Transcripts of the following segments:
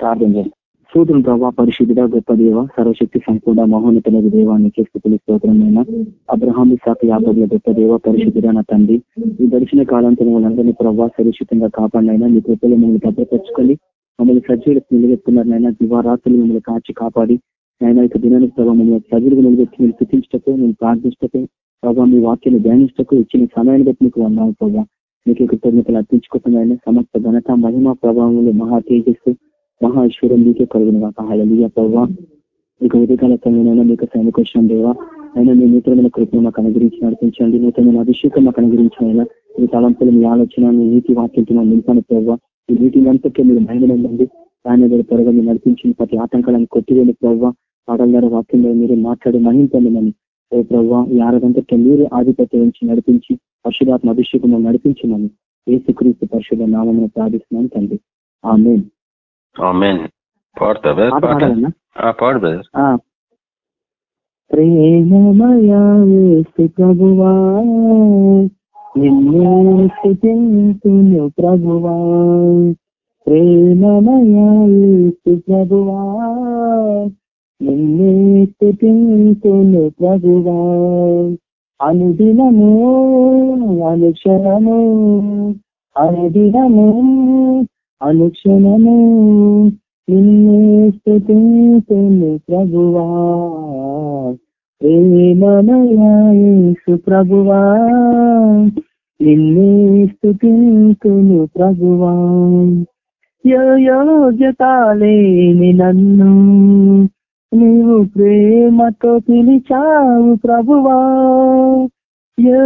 ప్రార్థన చేస్తాం. సూత్రం ప్రభా పరిశుద్ధుడ గొప్ప దేవ సర్వశక్తి సంపూర్ణ మహోన్నతులకు దేవానికి స్థితులు స్తోత్రమైన అబ్రహాం శాఖ యాభై గొప్ప దేవ పరిశుద్ధుడ నా తండ్రి. ఈ గడిచిన కాలంతో వాళ్ళందరినీ ప్రభావ సురక్షితంగా కాపాడినైనా మీ కృపలు మిమ్మల్ని భద్రపరచుకొని మమ్మల్ని సజ్జీలకు నిలబెట్టుకున్నారనైనా దివారాత్రులు మిమ్మల్ని కాచి కాపాడి ఆయన యొక్క దినానికి ప్రభావ మమ్మల్ని సజ్జీలకు నిలబెట్టి మీరు స్థుతించటకు మేము ప్రార్థించటకు ప్రభావ మీ వాక్యాన్ని ధ్యానించటకు ఇచ్చిన సమయాన్ని బట్టి మీకు అన్నాము ప్రభావ మీకు కృతజ్ఞతలు అర్పించుకుంటున్నాయని సమస్త ఘనత మహిమ ప్రభావంలో మహా తేజస్సు మహా ఐశ్వర్యం మీకే కలుగును కాక హళలియ ప్రభావ మీకు ఉదయకాల సమయంలో మీకు సైనికోత్సవం దేవా. అయినా మీ నూతనమైన కృపను మాకు అనుగ్రహించి నడిపించండి. నూతనమైన అభిషేకం మాకు అనుగ్రహించిన అయినా. మీ తలంపులు మీ ఆలోచన మీ నీతి వాక్యంతో నిలిపాను ప్రభావ ఈ మీటింగ్ అంతకే మీరు మహిళలండి ఆయన దగ్గర త్వరగా మీరు నడిపించిన ప్రతి ఆటంకాలను కొట్టివేని ప్రభావ పాటల ద్వారా వాక్యంలో మీరు మాట్లాడి మహింపండి మనం ఓ ప్రభావ ఈ ఆరగంటకి మీరు ఆధిపత్యం నుంచి నడిపించి పరిశుధాత్మ అభిషేకం నడిపించి మనం ఏసుక్రీస్తు పరిశుభ నామని ప్రార్థిస్తున్నాను తండ్రి. ఆమె పాడతా పాడు బ్రదర్ ప్రేమమయా ప్రభువా నిన్నే స్థుతింతును ప్రభువా ప్రేమమయా ప్రభువా నిన్నే స్థుతింతును ప్రభువా అనుదినము అనుక్షణము అనుదినము అనుక్షణము నిన్నే స్థుతింతును ప్రభువా. ప్రేమమయేసు ప్రభువా. నిన్నే స్థుతింతును ప్రభువా. యోగ్యత లేని నన్ను నీవు ప్రేమతో పిలిచావు ప్రభువా.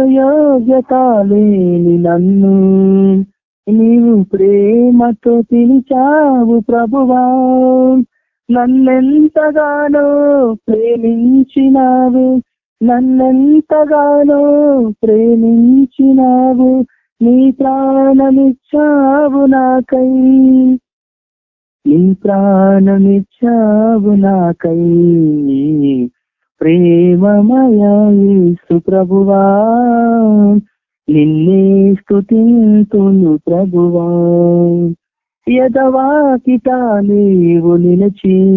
యోగ్యత లేని నన్ను నీవు ప్రేమతో పిలిచావు ప్రభువా. నన్నెంతగానో ప్రేమించినావు నన్నెంతగానో ప్రేమించినావు నీ ప్రాణమిచ్చావు నాకై. నీ ప్రాణమిచ్చావు నాకై. ప్రేమమయ సుప్రభువా నిన్నే స్థుతింతును ప్రభువా. యదవాకిట నీవు నిలచి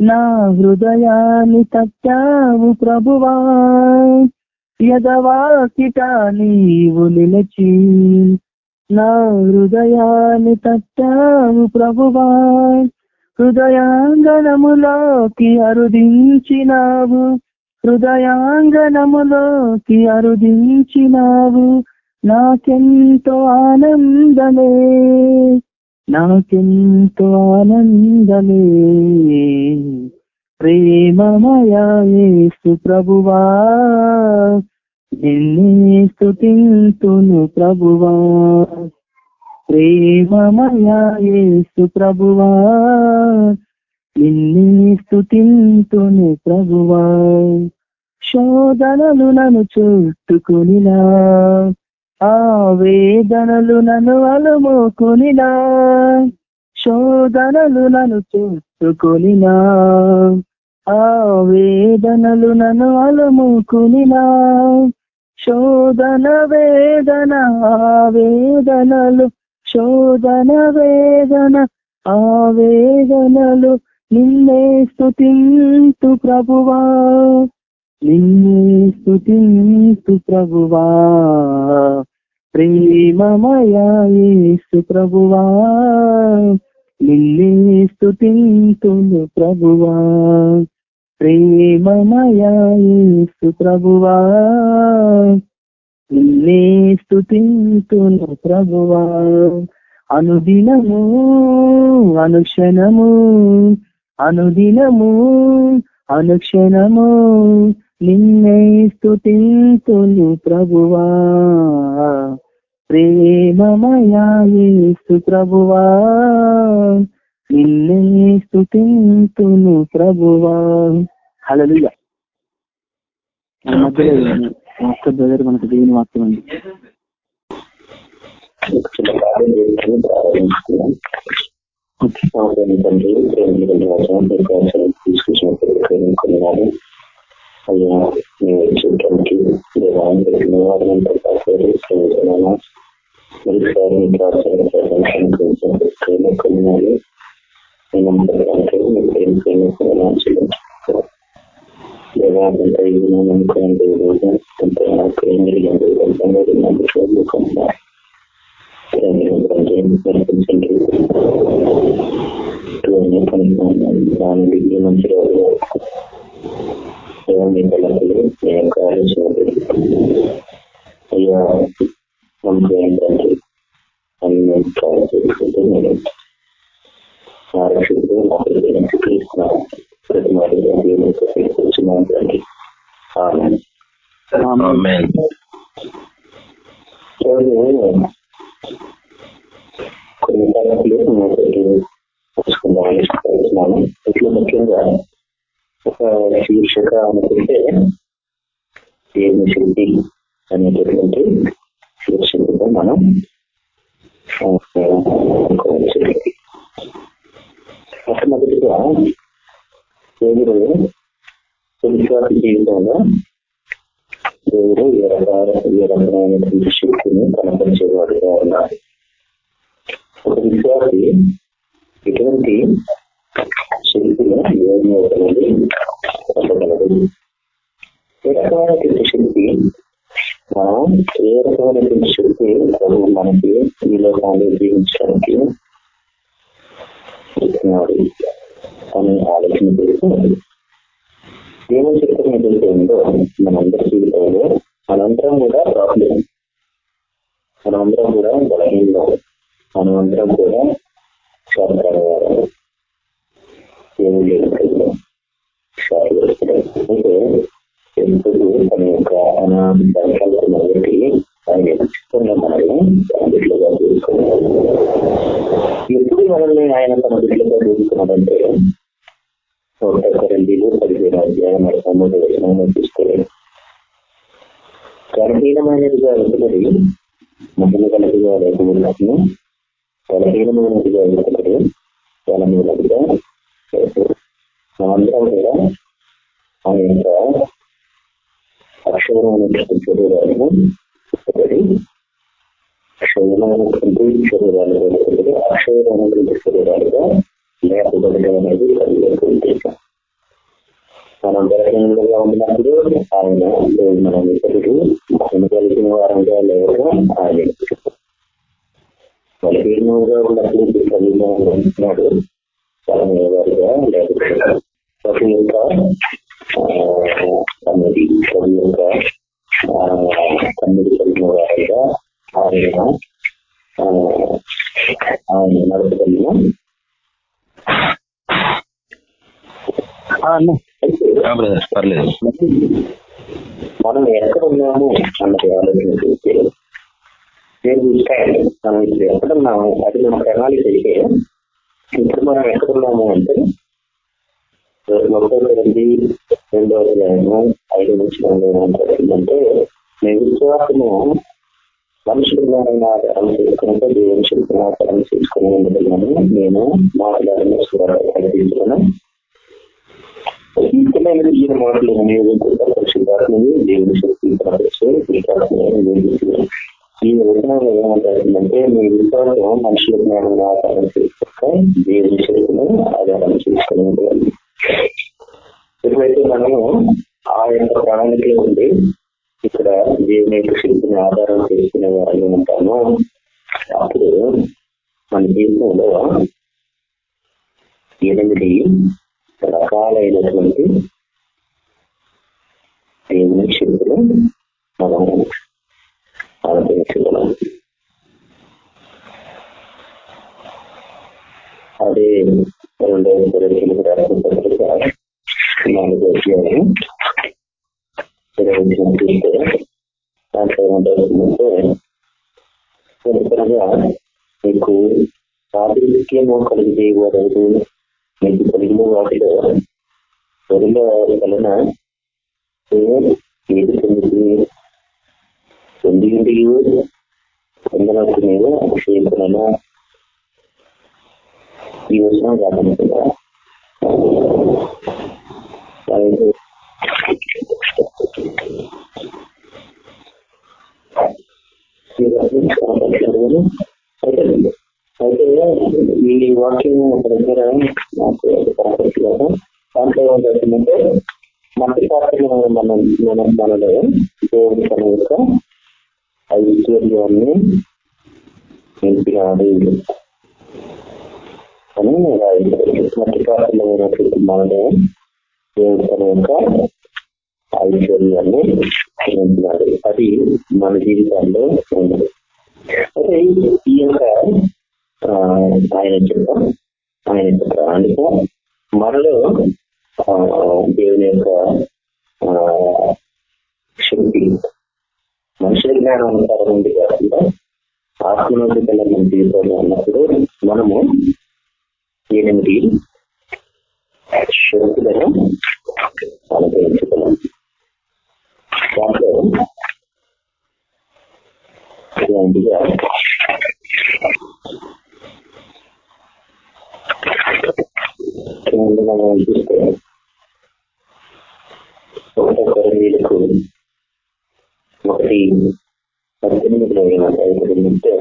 నా హృదయాన్ని తట్టావు ప్రభువా. యదవాకిట నీవు నిలచి నా హృదయాన్ని తట్టావు ప్రభువా. హృదయాంగనములోకి అరుదించినావు. హృదయాంగనములోకి అరుదించినావు. నాకెంతో ఆనందమే. నాకెంతో ఆనందమే. ప్రేమమయేసు ప్రభువా నిన్నే స్థుతింతును ప్రభువా. ప్రేమమయేసు ప్రభువా నిన్నే స్థుతింతుని ప్రభువా శోధనలు నన్ను చుట్టుకునిలా ఆ వేదనలు నన్ను అలుముకునిలా శోధనలు నన్ను చుట్టుకునిలా ఆ వేదనలు నన్ను అలుముకునిలా శోధన వేదన వేదనలు శోధన వేదన ఆ వేదనలు నిన్నే స్థుతింతు ప్రభువా. నిన్నే స్థుతింతు ప్రభువా. ప్రేమమయేసు ప్రభువా. నిన్నే స్థుతింతును ప్రభువా. ప్రేమమయేసు ప్రభువా. నిన్నే స్థుతింతును ప్రభువా. అనుదినము అనుక్షణము అనుదినము అనుక్షణము నిన్నే స్థుతింతును ప్రభువా. ప్రేమమయాసు ప్రభువా. నిన్నే స్థుతింతును ప్రభువా. హలలుయ మాస్టర్ బ్రదర్ మనకు దేవుని వాక్యం అండి తండ్రి తీసుకొచ్చినప్పుడు కొనివాడు అయ్యా మేము చూడటానికి ధన్యవాదాలు ప్రేమించాను మరిసారి ప్రార్థన కొనివాడు దేవాలంటే ఇది మనం అనుకునే రోజు అంత ఆక్రమించడం లేదు అంతా నమ్మకం నడిపించండి దాని డిగ్రీ మంచి రోజు మీ పిల్లలు నేను కాలేజీ అయ్యా మనకు ఏంటంటే అన్ని కాల్ చేసుకుంటే నేను ఆరక్షకుడు నాకు క్రీస్తున్నాను ప్రతి మాట వచ్చినాను తండ్రి కొన్ని తరగతులు తెలుసుకుందామని ఇట్లా ముఖ్యంగా ఒక శీర్షిక అనుకుంటే ఏమి శక్తి అనేటటువంటి శీర్షికతో మనం అనుకోవచ్చు మొట్టమొదటిగా దేవుడు విశ్వాస జీవితంలో దేవుడు ఏ రకాల ఏ రకమైనటువంటి శక్తిని కనపరిచేవాడుగా ఉన్నారు ఒక విద్యార్థి ఎటువంటి శక్తిని దేవుని ఒకటి పొందగలదు ఏ రకమైనటువంటి శక్తి మనం ఏ రకమైనటువంటి శక్తి మనకి ఈ లోకాన్ని జీవించడానికి ఇస్తున్నాడు అని ఆలోచన చేస్తున్నది దేవుని చిత్రం ఏదైతే ఉందో మనందరి జీవితంలో మనందరం కూడా ప్రాబ్లం మనందరం కూడా బలహీనం మనమందరం కూడా శాస్త్రవారు దేవుడు లేని అంటే ఎందుకు? తన యొక్క అనాది సంకల్పం ఆయన ఎంచుకున్న మనల్ని తన బిడ్డలుగా చూసుకున్నాడు ఎప్పుడు మనల్ని ఆయన తన బిడ్డలుగా చూసుకున్నాడంటే కొరందీలు పదిహేను అధ్యాయం మూడు వచనంలో చూస్తే బలహీనమైనదిగా వెతుకడి మహిళ కలిగిగా లేకపోయినట్లు బలహీనమైనదిగా వెతుకడి బలమైనదిగా మనందరం కూడా ఆ యొక్క అక్షరమైనటువంటి శరీరాలను ఒకటి అక్షరమైనటువంటి శరీరాలు ఒకటి అక్షరమైనటువంటి శరీరాలుగా లేకపోవడం అనేది మనం బలహీనంగా ఉన్నప్పుడు ఆయన మనం ఇతరులు మహిమ కలిగిన వారంగా లేక ఆయన బలహీనంగా ఉన్నప్పుడు కలిగిన ఉంటున్నాడు బలమైన వారిగా లేకపోతే ప్రతి యొక్క తమ్మిది ప్రతి యొక్క తొమ్మిది కలిగిన వారిగా ఆయన ఆయన నడపగలిగిన పర్లేదు. మనం ఎక్కడ ఉన్నాము అన్నది ఆలోచన నేను స్టాండ్ మనం ఇప్పుడు ఎక్కడున్నాము అది మన ప్రణాళిక అయితే ఇప్పుడు మనం ఎక్కడున్నాము అంటే ఒకటో తరగతి రెండో అధ్యాయము ఐదు నుంచి రెండు అంటే నేను విశ్వాసము మనుషుల ద్వారా ఆధారం దేవుని శక్తిని ఉండగలను నేను మాట్లాడిన ప్రకటించను ఇష్టమైన ఈయన మాటలు వినియోగించుకుంటా పరిశుద్ధాత్మని దేవుని శక్తి ఈ విధానం ఏమంటారంటే మీ విశ్వాసం మనుషుల జ్ఞానం ఆధారం చేసుకుంటే దేవుని శక్తిని ఆధారం చేసుకుని ఉండాలి. ఎప్పుడైతే మనము ఆ యొక్క ప్రణాళికలో ఉండి ఇక్కడ దేవుని యొక్క శక్తిని ఆధారం చేసుకునే వాళ్ళు ఉంటాము అప్పుడు మన జీవితంలో ఎనిమిది రకాలైనటువంటి దేవుని శక్తులు మనం అనుభవించగలం అదే రెండవ తరగతికి రాష్ట్ర నాలుగో అధ్యాయం ఇరవై చూస్తే దాంట్లో ఏమంటుందంటే ఎందుకనగా మీకు ఆధిక్యము కలిగి వారు మీకు కలిగిన వాటిలో వరిలో వలన ఏది పొందుతుంది పొంది పొందనకు నేను అభిషేకులను ఈ వచనం కాకుండా అయితే అయితే ఈ వాక్యం ఒక దగ్గర నాకు దాంట్లో ఏమంటే మట్టి పాత్రలు మన మన మనలో దేవుడి తన యొక్క ఐశ్వర్యాన్ని నింపినాడు. అని రాయించారు మట్టి పాత్రలో ఉన్నటువంటి మనలో దేవుడి తన యొక్క ఐశ్వర్యాన్ని నింపినాడు. అది మన జీవితాల్లో ఉన్నది ఈ యొక్క ఆ, ఆయన చెప్పాం ఆయన యొక్క అందుకో మనలో ఆ, దేవుని యొక్క ఆ, శక్తి మనుషుల జ్ఞానం అనుసారం ఉంది కాకుండా ఆత్మలోకి మన జీవితంలో ఉన్నప్పుడు మనము ఎనిమిది శక్తులను అనుభవించగలం దాంట్లో ఇలాంటిగా మనం చూస్తే ఒకటో కొరందీలకు ఒకటి పద్దెనిమిదిలో ఉంటే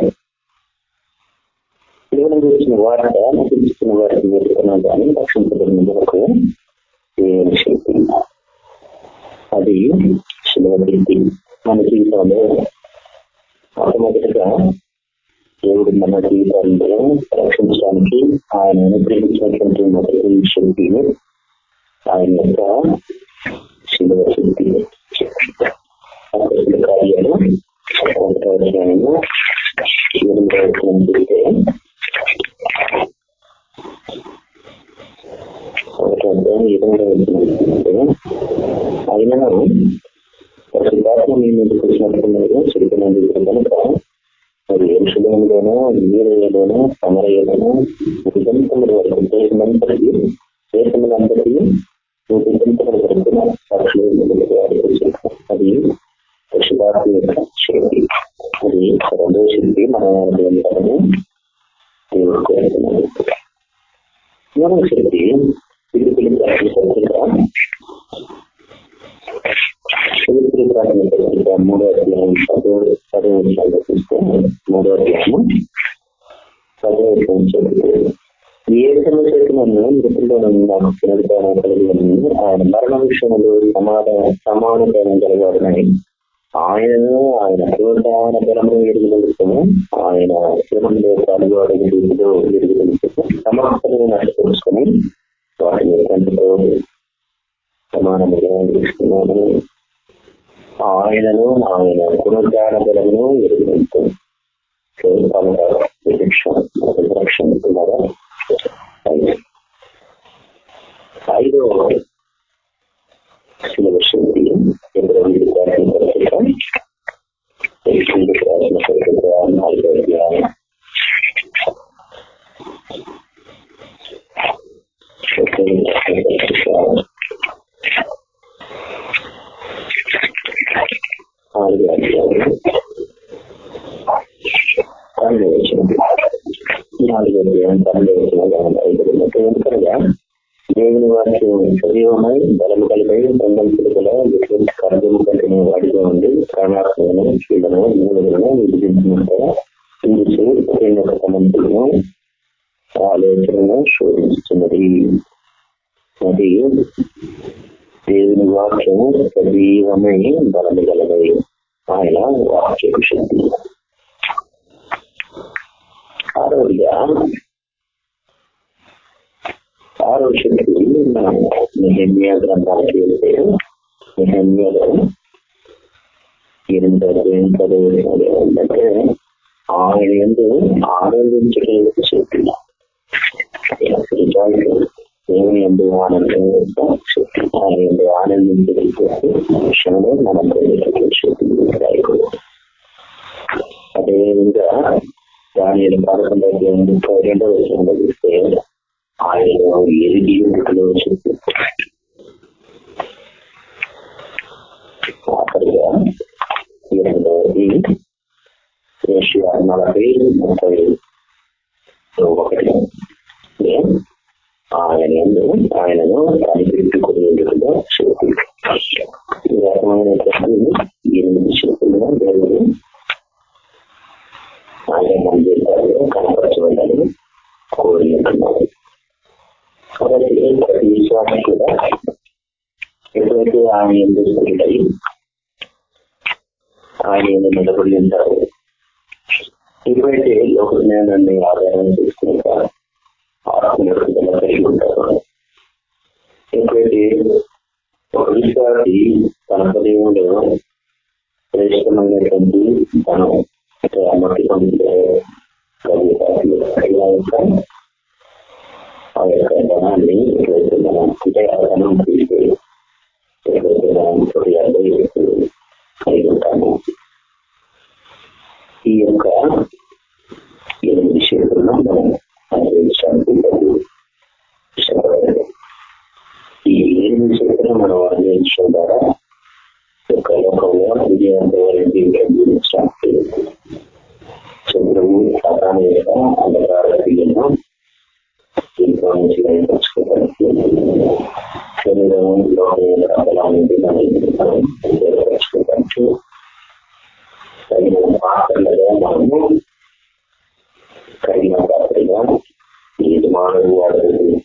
దేవుని గురించిన వార్త నటించిన వారికి వెతుకున్నా కానీ రక్షించబడిన వరకు దేవుని శక్తి అది శిలువ శక్తి మన జీవితంలో మొట్టమొదటిగా దేవుడు మన జీవితాల్లో రక్షించడానికి ఆయన అనుగ్రహించినటువంటి మొదటి శక్తి ఆయన యొక్క శిలువ శక్తి అక్కడ కార్యాలు ఒకటో అధ్యాయంలో ఎనిమిదవ వచనం చూస్తే ఒకటో అధ్యాయం పరిశుద్ధాత్మ మీ ముందుకు వచ్చినట్టున్నారు కనుక మరి ఎరుషులంలోనూ సమరయ్యలోనూ సమస్యను మృతుల్లోనే ఉన్నాను పునరుద్ధరణ కలిగి ఉన్నాను ఆయన మరణ విషయంలో సమాధాన సమానమైన కలగాలని ఆయనను ఆయన పునరుద్ధరణ బలము ఎరుగుదలుచుకుని ఆయన శ్రమంలో కలుగుడు రీతిలో ఎరుగుదలుచుకుని సమస్తను నష్టపరుచుకొని వాటిని కంటితో సమానముగా తీసుకున్నాను ఆయనను ఆయన పునరుద్ధాన బలమును ఎరుగుతుంది రక్షణకున్నారా ఐదో శిలవ శక్తి ఎప్పుడు నాలుగు అధ్యాయం పన్నెండు నాలుగు అధ్యాయం ఎందుకనగా దేవుని వాక్యం సజీవమై బలము కలిపై బంధం పిలుపుల ఎటువంటి కర్మము కలిగిన వాడిగా ఉండి ప్రాణాత్మను కీళ్ళను మూలులను విభజించినట్టుగా ఇందుచు దేవుని యొక్క తలంపులను ఆలోచనను శోధిస్తున్నది అది దేవుని వాక్యము సజీవమై బలము గలదై ఆయన వాక్య శక్తి. ఆరోగ్య ఆరో శక్తి మనం నిహమ్య గ్రంథానికి వెళ్తే నిహమ్యలో ఎనిమిదో పదవి ఏంటంటే ఆయన ఎందు ఆనందించడానికి శక్తి దేవుని ఎందు ఆనందం శక్తి ఆయన ఎందు ఆనందించగలిగే విషయంలో మనం శక్తి అదేవిధంగా దాని పదకొండవ అధ్యాయం ముప్పై రెండవ విషయంలో చూస్తే ఆయన ఎరిగి ఉండటంలో శక్తి ఆఖరిగా ఎనిమిదవది ఏషియా నలభై ముప్పై ఒకటి ఆయన ఎందు ఆయనను కనిపెట్టుకుని ఉండటంలో శక్తి ఈ రకమైనటువంటి ఎనిమిది శక్తులను దేవుడు ఆయన మన జీవితాల్లో కనపరచబడాలి కోరుకుంటున్నాడు కాబట్టి ప్రతి విశ్వాసం కూడా ఎప్పుడు ఎప్పుడైతే ఆయన ఎందుకు ఆయన ఏదో నిలబడి ఉంటారు హృదయాన్ని లోక జ్ఞానాన్ని ఆధారం చేసుకున్నాక ఆత్మ కలిగి ఉంటారు ఎప్పుడైతే ఒక విశ్వాసి తన హృదయంలో శ్రేష్టమైనటువంటి ధనం మట్టి పొందితే ఆ యొక్క ధనాన్ని ఎప్పుడైతే మనం అంటే ఆ ధనం తీసుకెళ్ళి ఎప్పుడైతే మనం హృదయాల్లో కలిగి ఉంటాము ఈ యొక్క ఎనిమిది చేతులను మనం అనుభవించడానికి ఇష్టపడాలి ఈ ఎనిమిది చేతులు మనం అనుభవించడం ద్వారా యొక్క లోకంలో విజయవంతమైన జీవితం జీవించడానికి చంద్రుడు సాధారణ యొక్క అంధకార క్రియలను దీంట్లో నుంచి బయటపరచుకోవడానికి శరీరం లోకం యొక్క బలం నుండి మనం బయటపరచుకోవడానికి తగిన పాత్రలుగా మనము కలిగిన పాత్రగా ఈ మానవు వాడుతుంది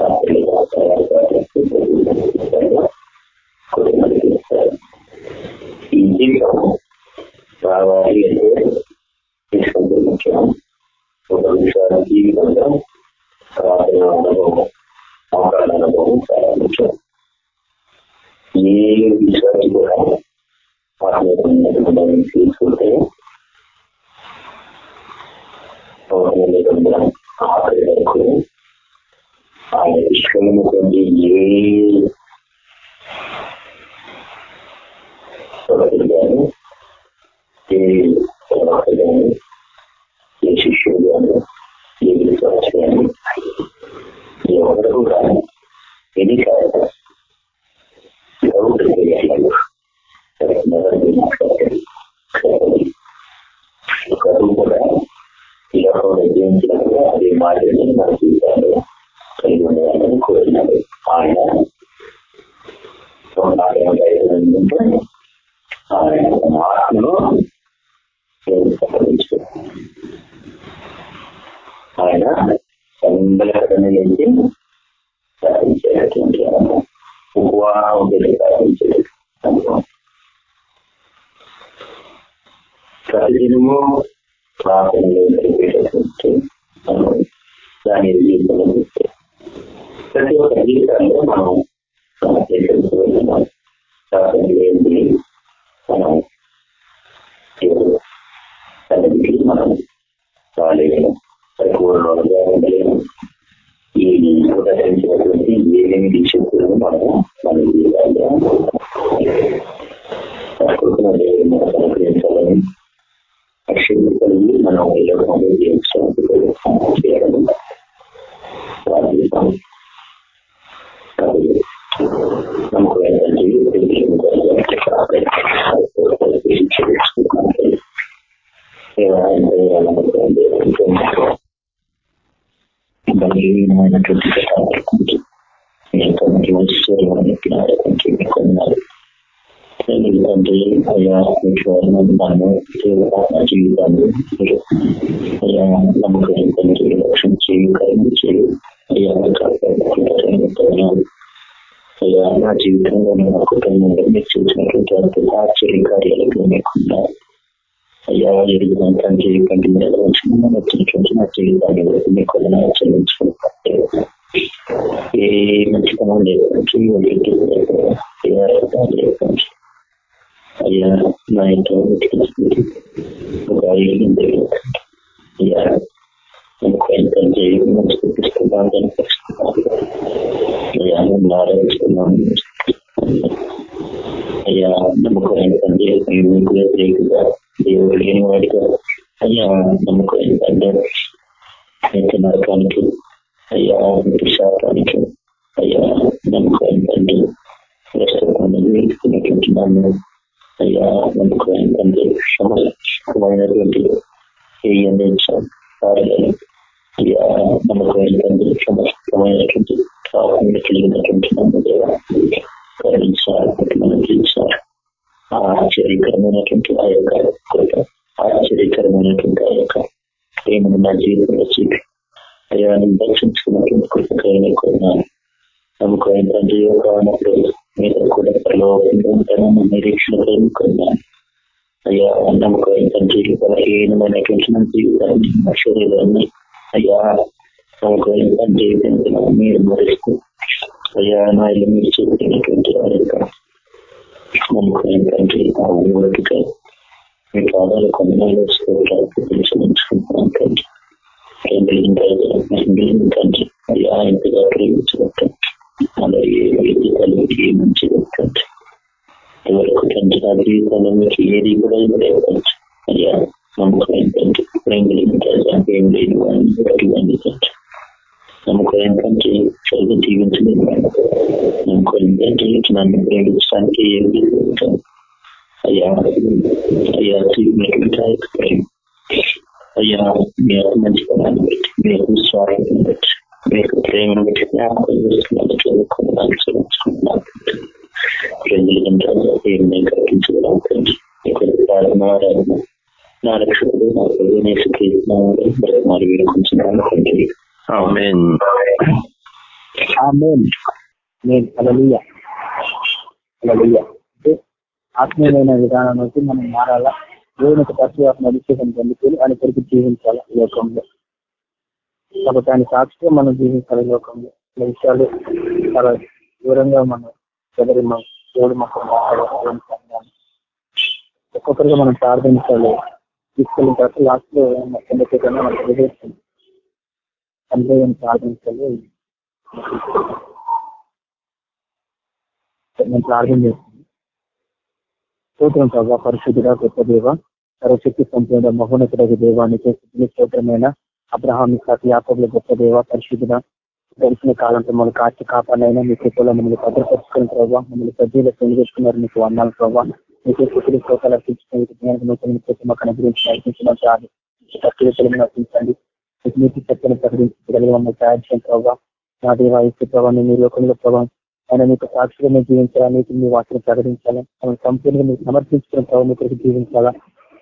పాత్రలుగా తయారు కొద్దిమందికి ఈ జీవితం రావాలి అంటే తీసుకుంటే ముఖ్యం ఒక విషయాల జీవితంలో ప్రార్థన అనుభవం అవకాశ అనుభవం చాలా ముఖ్యం ఏ విషయాలు కూడా ఆత్మీయమైన తీసుకుంటే నిబంధన ఆఖరి వరకు ఆయన ఇష్టమైనటువంటి ఏ సోదరుడు కానీ ఏ తర్వాత కానీ ఏ శిష్యుడు కానీ ఏ విశ్వాస కానీ ఎవరు కాదు డౌట్ చేయాలి కరువు కూడా ఈ లోకంలో జీవించినప్పుడు అది మాటని మన జీవితాలు కలిగి ఉండేవాళ్ళని కోరినాడు ఆయన ఏంటంటే ఆయన ఆత్మను సంప్రదించు ఆయన సంబలకరణ నుంచి సాధించేటటువంటి ఉపవాసం సాధించేది అనుభవం ప్రతిదినము ప్రార్థనలు జరిపేటటువంటి దాని జీవితంలో ప్రతి ఒక్క జీవితాల్లో మనం వెళ్ళినాం ప్రార్థన ఏంటి మనం తల్లికి మనం రాలేము పరిపూర్ణంగా ఉండలేము ఈ ఉదరించినటువంటి ఏదైనా శక్తులను మనం మన జీవితాల్లో అనుగ్రహించాలని శక్తి కలిగి మనం ఈ లోకంలో జీవించడానికి చేయడం ప్రార్థిస్తాం నమ్మకం ఏంటంటే బలహీనమైనటువంటి ఎంతో మంచి మంచి స్టోరీలను కొన్నారు ఎందుకంటే అయ్యా విశ్వాసం మనము జీవితాన్ని అయ్యా నమ్మకం ఏంటంటే లక్ష్యం అయ్యా అయ్యా నా జీవితంలో నా కుటుంబంలో మీరు చేసినటువంటి ఆశ్చర్య కార్యాలకు లేకుండా అయ్యా ఎదుగుదాం తండ్రి కంటి మీద వచ్చినటువంటి నా జీవితాన్ని మీకు చెల్లించుకుంటే ఏ మంచితనం లేదు అయ్యా నా ఇంట్లో ఒక ఐదు అయ్యా నాకు ఏంటంటే మంచి చూపిస్తున్నాను కనిపిస్తున్నాను అయ్యా నేను ఆరాధిస్తున్నాను. అయ్యా నమ్మకం ఏంటంటే మీకు దేవుడు లేని వాడిగా అయ్యా నమ్మకం ఏంటంటే అయితే నరకానికి అయ్యా శాతానికి అయ్యా నమ్మకం ఏంటంటే ప్రస్తుతం వేసుకున్నటువంటి అయ్యా మనకు ఏంటంటే క్షమైనటువంటి ఏ కార్యాలు అయ్యా మనకు ఏంటంటే సమస్తమైనటువంటి కాకుండా కలిగినటువంటి నన్ను దేవా కరుణించారు మనం జీవించారు ఆశ్చర్యకరమైనటువంటి ఆ ప్రలోభంగా ఉంటారన్న నిరీక్షణ కలుగుకుండా అయ్యా నమ్మకం తండ్రి బలహీనమైనటువంటి మన జీవితాన్ని మా అయ్యా నమ్మకం తండ్రి జీవితంలో మీకు ఏది కూడా ఇవ్వలేదు అయ్యా నమ్మకం తండ్రి ప్రేమ కలిగిన తండ్రి ఏం లేని వాడిని ప్రతివాడిని తండ్రి నమ్మకం ఏంటంటే సరిగ్గా జీవించలేదు నమ్మకం ఏంటంటే నన్ను ప్రేమించడానికి ఏం లేదు అయ్యా అయ్యా చూపినటువంటి ఆ యొక్క ప్రేమ అయ్యా మీ యొక్క మంచి పదాన్ని బట్టి మీ యొక్క స్వార్థం బట్టి మీ యొక్క ప్రేమను బట్టి జ్ఞాపకం చేస్తున్నాను చదువుకున్నాను చూపించుకున్నాను ప్రజలు ప్రార్థన నా రక్షకుడు నా వేడుకుంటున్నాను తండ్రి అంటే ఆత్మీయమైన విధానం నుంచి మనం మారాలా? దేవుని యొక్క తత్వాత్మ అభిషేకం పొందుకొని ఆయన కొరకు జీవించాలి లోకంలో? కాబట్టి ఆయన సాక్షిగా మనం జీవించాలి లోకంలో? విషయాలు చాలా దూరంగా మనం ఎవరి దేవుడు మాకు మాట్లాడాలి ఒక్కొక్కరిగా మనం ప్రార్థించాలి. తీసుకెళ్ళిన తర్వాత లాస్ట్లో చంద్రశేఖరంగా మనం తెలియజేస్తుంది. అందరూ ప్రార్థించాలి. నేను ప్రార్థన చేస్తుంది స్తోత్రం ప్రభావ పరిశుద్ధుడ గొప్ప దేవ సర్వశక్తి సంపూర్ణ మహోన్నతుడ దేవానికి స్తోత్రమైన అబ్రహామి కాకి యాపముల గొప్ప దేవ పరిశుద్ధుడ గడిచిన కాలంతో మమ్మల్ని కాచి కాపాడైనా మీ కృపలో మమ్మల్ని భద్రపరుచుకుని ప్రభావ మమ్మల్ని సజ్జీలో పెళ్ళి మీకు వందాలు ప్రభావ మీకే కుటుంబ శ్రోతాలు అర్పించుకుని జ్ఞానం నూతన కోసం మాకు అనుగ్రహించి నడిపించడం కాదు సత్యతలను నడిపించండి. మీకు నీతి సత్యాన్ని ప్రకటించగలిగి మమ్మల్ని తయారు చేయండి ప్రభావ నా దేవ ఇచ్చే ప్రభావం మీ లోకంలో ప్రభావం ఆయన మీకు సాక్షిగా మీరు జీవించాలా? నీకు మీ వాటిని ప్రకటించాలా? మనం సంపూర్ణంగా మీరు సమర్పించుకున్న ప్రభావం మీకు జీవించాలా?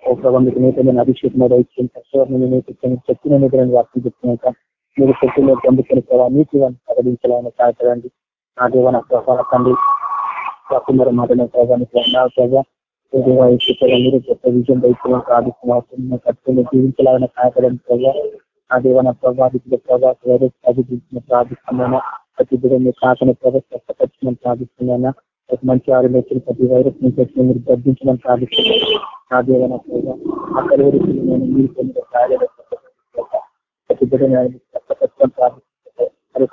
ఓ ప్రభావం మీకు నేతమైన అభిషేకం ఇచ్చిన కష్టవర్ని నేర్పించండి శక్తిని నిధులను వ్యాప్తి చెప్తున్నాక మీరు శక్తిలో గంపుకునే ప్రభావం నీకు ప్రకటించాలని సహాయపడండి నా దేవ నా ప్రభావ తండ్రి కాకుండా మాట్లాడిన ప్రభావానికి ప్రభావ మీరు గొప్ప విజయం వైపులను ప్రార్థిస్తున్నాం కట్టుకుని జీవించాలని సహాయపడండి ప్రభావ. నా దేవన ప్రభావితుల ప్రభావ వైరస్ అభివృద్ధించిన ప్రార్థిస్తున్నాను ప్రతి బిడ్డ మీ కాకని ప్రభావ స్వస్థపరచమని ప్రార్థిస్తున్నాను ఒక మంచి ఆరోగ్యం ప్రతి వైరస్ నుంచి వచ్చి మీరు గర్భించమని ప్రార్థిస్తున్నాను నా దేవన ప్రభావ? అక్కడ మీరు పొందిన కార్యాలయం ప్రతి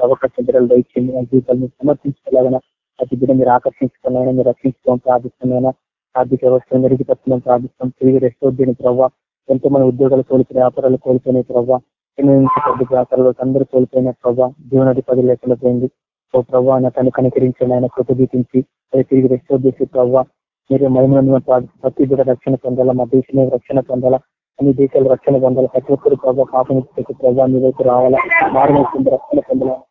అవకాశం బిడ్డలు దయచేయండి నా జీవితాలను సమర్పించుకోలేగన ప్రతి మీరు ఆకర్షించుకున్నాయని మీరు రక్షించుకోవడం ప్రార్థిస్తున్నాను ఆర్థిక వ్యవస్థ మెరుగుపరచడం ప్రార్థిస్తాం తిరిగి రెస్టోర్ చేయని ప్రభావ ఎంతో మంది ఉద్యోగాలు కోల్పోయిన వ్యాపారాలు కోల్పోయిన ప్రభావ ఎన్నో నుంచి పెద్ద వ్యాపారాలు అందరూ కోల్పోయిన ప్రభావ జీవనాధిపతి లేకుండా పోయింది ఓ ప్రభావ నా తను కనికరించండి ఆయన కృత దీపించి తిరిగి రెస్టోర్ చేసి ప్రభావ మీరే మహిమ ప్రతి బిడ్డ రక్షణ పొందాలా మా దేశమే రక్షణ పొందాలా. అన్ని దేశాలు రక్షణ పొందాలి. ప్రతి ఒక్కరు ప్రభావ పాపం ప్రతి ప్రభావ మీ వైపు రావాలా? మారవేస్తుంది రక్షణ పొందాలని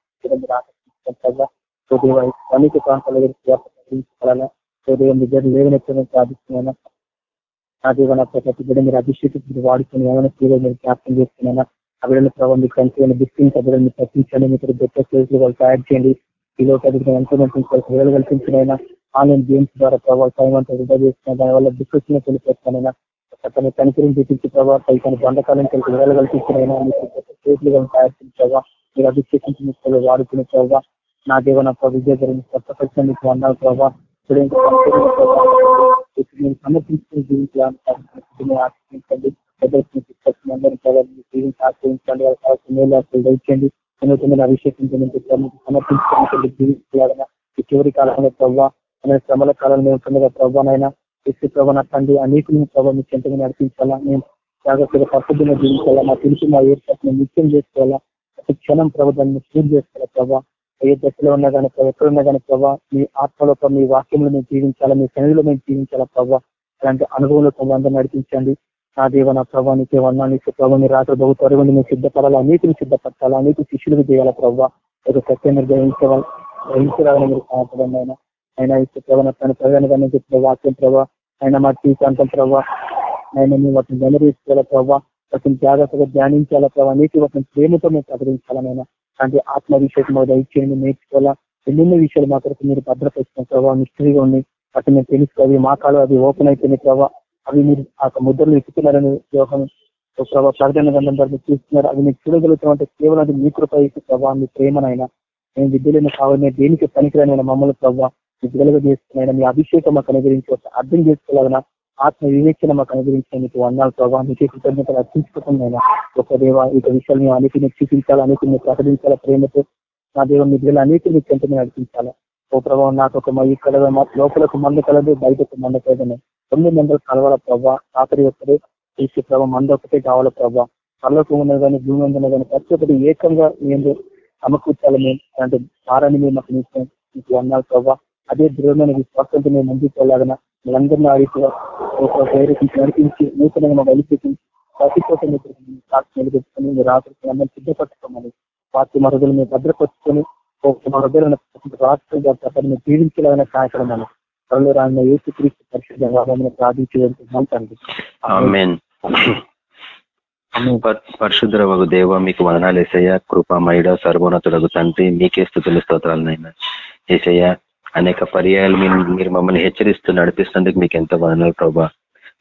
ప్రభావ అనేక ప్రాంతాల వ్యాపారాలా ఉదయం నిజం లేవనెత్తడం సాధిస్తున్నాను? నా దేవన ప్రతి బిడ్డ మీరు అభిషేకం వాడుకుని ఏమైనా క్రియలు మీరు జ్ఞాపకం చేస్తున్నాను ఆ బిడ్డల ప్రభావం మీకు కంచి డిస్టింగ్ బిడ్డలు తప్పించండి మీకు గొప్ప కేసులు వాళ్ళు తయారు చేయండి. ఈ లోక ఎంతో మంది కల్పించినైనా ఆన్లైన్ గేమ్స్ ద్వారా ప్రభావ సైమంతా వృధా చేస్తున్న దాని వల్ల డిస్కషన్ తెలియజేస్తానైనా అతని కనికరిని చూపించి ప్రభావ తను బంధకాలం కలిసి విడుదల కల్పించిన తయారు మీరు అభిషేకించిన వాడుకునే ప్రభావ నా దేవన విజయ గారిని స్వచ్ఛపరిచిన మీకు అన్నారు ప్రభావ సమర్పించుకుని జీవించాలని ఆశ్రయించండి దయచేయండి. చివరి కాలంలో ప్రభావ శ్రమల కాలంలో మేము పొందిన ప్రభావనైనా ఇసు ప్రభావ తండ్రి అనేకులు ప్రభావ మీకు నడిపించాలా? మేము జాగ్రత్తగా పట్టుదల జీవించాలా? మా పిలిచి మా ఏర్పాటును నిత్యం చేసుకోవాలా? ప్రతి క్షణం ప్రభుత్వాన్ని స్వీట్ చేసుకోవాలా ప్రభావ ఏ దశలో ఉన్నా కానీ ఎక్కడ ఉన్నా కానీ ప్రభావ మీ ఆత్మలో మీ వాక్యంలో మేము జీవించాలా? మీ శనిలో మేము జీవించాలా ప్రభావ అలాంటి అనుభవంలో ప్రభావం నడిపించండి. నా దేవ నా ప్రభావ నీకే వర్ణానికి ప్రభావ మీరు రాత్రి బహు త్వరగా మేము సిద్ధపడాలా? అనేకులు సిద్ధపరచాలా? అనేక శిష్యులకు చేయాలా ప్రభావ ఒక సత్యం మీరు గ్రహించవాలి గ్రహించరాలని మీరు సహాయపడండి ఆయన ఆయన ఇచ్చే ప్రభావ తన ప్రధానంగా చెప్పిన వాక్యం ప్రభావ ఆయన మా జీవితాంతం ప్రభావ ఆయన మేము వాటిని వెనరీసుకోవాలా ప్రభావ వాటిని జాగ్రత్తగా ధ్యానించాలా ప్రభావ నీకు వాటిని ప్రేమతో మేము ప్రకటించాలనైనా అంటే ఆత్మవిశ్వాసం దయచేయండి నేర్చుకోవాలా. ఎన్నెన్నో విషయాలు మా కొరకు మీరు భద్రపరిచిన ప్రభావ మిస్టరీగా ఉన్నాయి అటు మేము తెలుసుకోవాలి. అవి మా కాలు అవి ఓపెన్ అయిపోయినాయి ప్రభావ అవి మీరు ఆ ముద్రలు ఎక్కుతున్నారని యోగం ప్రభావ ప్రకటన గంధం ద్వారా చూస్తున్నారు. అవి మీరు చూడగలుగుతామంటే కేవలం అది మీ కృప ప్రభావ మీ ప్రేమనైనా మేము విద్యలను కావాలని దేనికి పనికిరాని మమ్మల్ని ప్రభావ విడుదలగా చేసుకున్నాయి మీ అభిషేకం మాకు అనుగ్రహించి అర్థం చేసుకోవాలన్నా ఆత్మ వివేచన మాకు అనుగ్రహించిన మీకు వందాలు ప్రభావ మీకు కృతజ్ఞతలు అర్పించుకుంటున్నాయినా ఒక దేవ ఇక విషయాలు మేము అనేకని చూపించాలి అనేకని మీరు ప్రకటించాలా ప్రేమతో నా దేవ మీ బిడ్డలు అనేక మీకు చెంత నడిపించాలా. ఓ ప్రభావం నాకు ఒక మై కలవ లోపలకు మందు కలదు బయటకు మంద కలదని తొమ్మిది మందులు కలవాల ప్రభావ ఆఖరి ఒక్కడే తీసి ప్రభావ మంద ఒకటే కావాల ప్రభావ కళ్ళకు ఉన్నది కానీ భూమి ఉన్నది కానీ ప్రతి ఒక్కటి ఏకంగా మేము సమకూర్చాలి మేము. అంటే భారాన్ని మేము మాకు నిత్యం మీకు వందాలి ప్రభావ అదే దృఢమైన విశ్వాసంతో మేము ముందుకు వెళ్ళాగన మీరందరినీ అడిగి ఒక ప్రేరేపించి నడిపించి నూతనంగా మా వెలిపించి ప్రతి కోసం సాక్షి నిలబెట్టుకుని మీరు ఆకృతి అందరినీ సిద్ధపట్టుకోమని పార్టీ మరుగులు మీరు భద్రపరుచుకొని ఒక మరుగులు రాష్ట్రం మీరు జీవించాలని సహాయపడమని త్వరలో రాన్న ఏసు క్రీస్తు పరిశుద్ధంగా ప్రార్థించి వెళ్తున్నాం పరిశుద్ధ వగు దేవ మీకు వదనాలు ఏసయ్య. కృపామయుడ సర్వోన్నతులకు తండ్రి మీకే స్థుతులు స్తోత్రాలనైనా ఏసయ్య అనేక పర్యాయాలు మీరు మీరు మమ్మల్ని హెచ్చరిస్తూ నడిపిస్తున్నందుకు మీకు ఎంతో వదనాలు ప్రభా.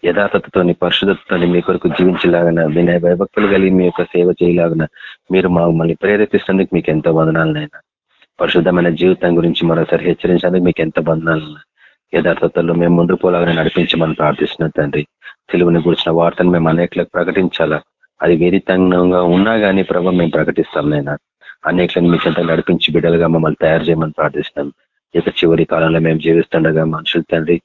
యథార్థతతోని పరిశుద్ధతతోని మీ కొరకు జీవించలాగన వినయ భయభక్తులు కలిగి మీ యొక్క సేవ చేయలాగన మీరు మమ్మల్ని ప్రేరేపిస్తున్నందుకు మీకు ఎంతో వదనాలనైనా పరిశుద్ధమైన జీవితం గురించి మరోసారి హెచ్చరించినందుకు మీకు ఎంత బంధనాలన్నా యథార్థతలో మేము ముందు పోలాగానే నడిపించమని ప్రార్థిస్తున్నాం తండ్రి. తెలుగుని గురించిన వార్తను మేము అనేకలకు ప్రకటించాలా? అది వేదితంగా ఉన్నా కానీ ప్రభావ మేము ప్రకటిస్తాం నైనా అనేకలను మీ చెంత నడిపించి బిడ్డలుగా మమ్మల్ని తయారు చేయమని ప్రార్థిస్తున్నాం. ఇక చివరి కాలంలో మేము జీవిస్తుండగా మనుషులు తండ్రి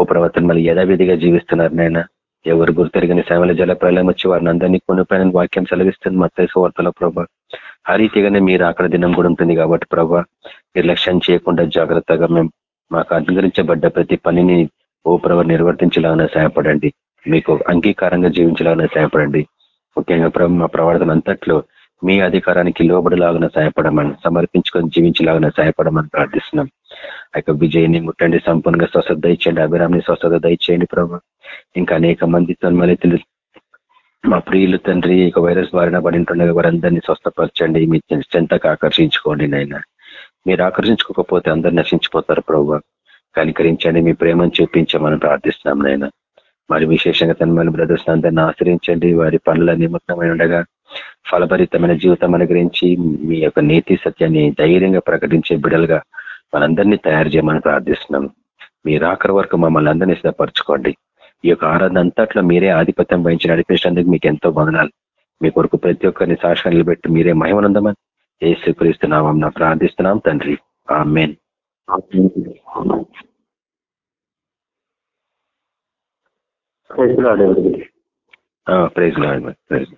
ఓ ప్రవర్తన మళ్ళీ యథావిధిగా జీవిస్తున్నారు నైనా ఎవరు గుర్తెరిగిన సేవల జల ప్రళయం వచ్చి వారిని అందరినీ కొనుపైన వాక్యం సెలవిస్తుంది మత్స్య వార్తల ప్రభా. ఆ రీతిగానే మీరు అక్కడ దినం కూడా ఉంటుంది కాబట్టి ప్రభా నిర్లక్ష్యం చేయకుండా జాగ్రత్తగా మేము మాకు అనుగరించబడ్డ ప్రతి పనిని ఓ ప్రభ నిర్వర్తించేలాగానే సహాయపడండి. మీకు అంగీకారంగా జీవించేలాగానే సహాయపడండి. ముఖ్యంగా ప్రభు మా ప్రవర్తన అంతట్లో మీ అధికారానికి లోబడిలాగా సహాయపడమని సమర్పించుకొని జీవించలాగా సహాయపడమని ప్రార్థిస్తున్నాం. ఆ యొక్క విజయని ముట్టండి సంపూర్ణంగా స్వస్థత దయచేయండి అభిరామ్ని స్వస్థత దయచేయండి ప్రభు. ఇంకా అనేక మంది తన్మలితులు మా ప్రియులు తండ్రి ఇక వైరస్ బారిన పడింటుండగా వారందరినీ స్వస్థపరచండి మీ చెంతకు ఆకర్షించుకోండి నాయన. మీరు ఆకర్షించుకోకపోతే అందరు నశించిపోతారు ప్రభు. కనికరించండి మీ ప్రేమను చూపించమని ప్రార్థిస్తున్నాం నాయన. మరి విశేషంగా తన బ్రదర్స్ అందరిని ఆశ్రయించండి వారి పనుల నిమగ్నమై ఉండగా ఫలభరితమైన జీవితం అనుగ్రహించి మీ యొక్క నీతి సత్యాన్ని ధైర్యంగా ప్రకటించే బిడలుగా మనందరినీ తయారు చేయమని ప్రార్థిస్తున్నాం. మీరు ఆఖరి వరకు మమ్మల్ని అందరినీ సిద్ధపరచుకోండి. ఈ యొక్క ఆరాధన అంతట్లో మీరే ఆధిపత్యం వహించి నడిపించినందుకు మీకు ఎంతో బంధనాలు మీ కొరకు ప్రతి ఒక్కరిని సాక్షాలు పెట్టి మీరే మహిమనందమని ఏ స్వీకరిస్తున్నామం నా ప్రార్థిస్తున్నాం తండ్రి. Amen praise praise.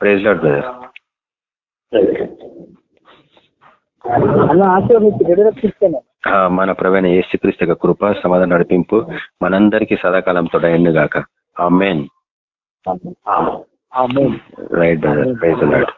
Praise lord brother మన ప్రవీణ ఏసుక్రీస్తు యొక్క కృప సమాధానం నడిపింపు మనందరికీ సదాకాలం తొడయండు గాక. Amen right brother praise lord